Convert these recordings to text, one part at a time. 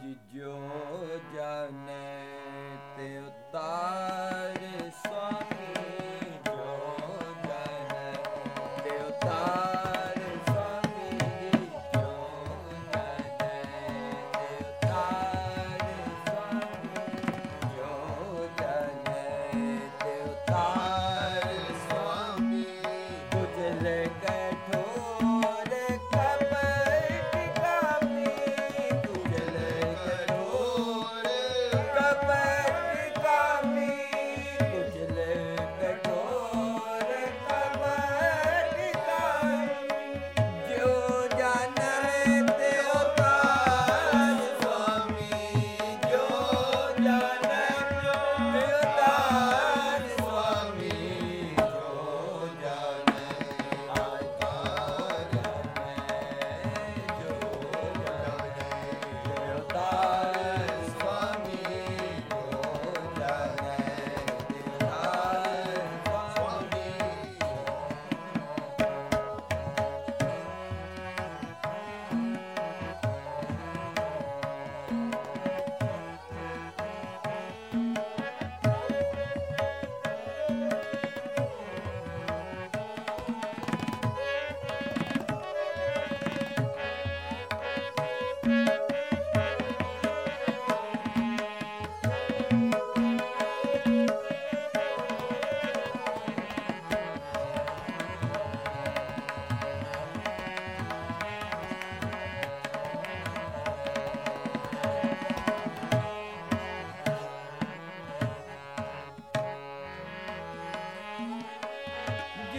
ਜਿਜੋ ਜਾਣੈ ਤੇ ਉਤਾਰ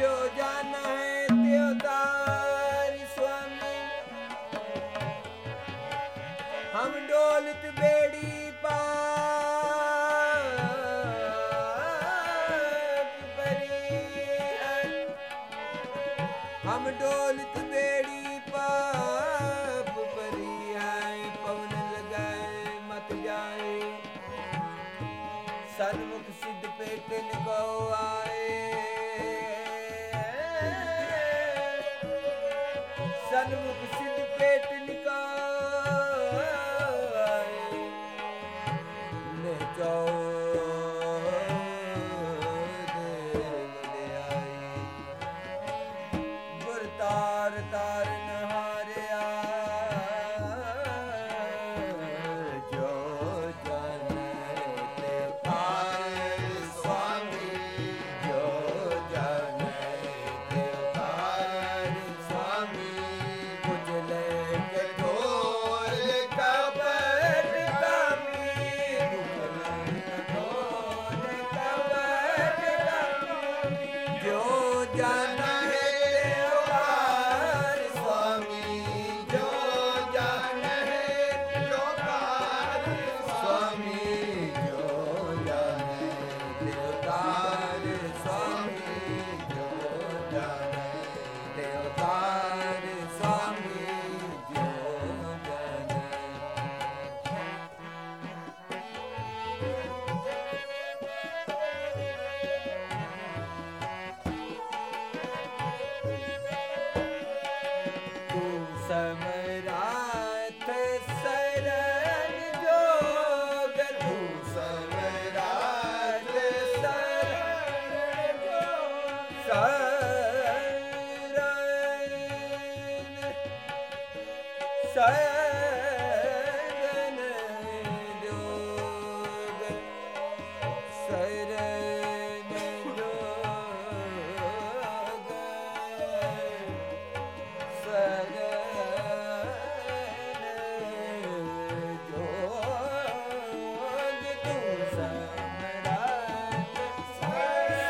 ਜੋ ਜਨ ਬੇੜੀ ਪਾਪ ਪਰੀ ਹਮ ਡੋਲਤ ਬੇੜੀ ਪਰੀ ਹੈ ਪਵਨ ਲਗਾਏ ਮਤ ਜਾਏ ਸਨਮੁਖ ਸਿੱਧ ਪੇਟ ਕੋ ਆਏ Hallelujah. Um,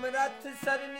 समरथ सरणी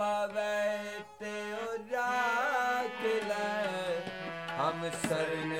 ਪਵੈ ਤੇ ਉਹ ਲੈ ਹਮ ਸਰਨ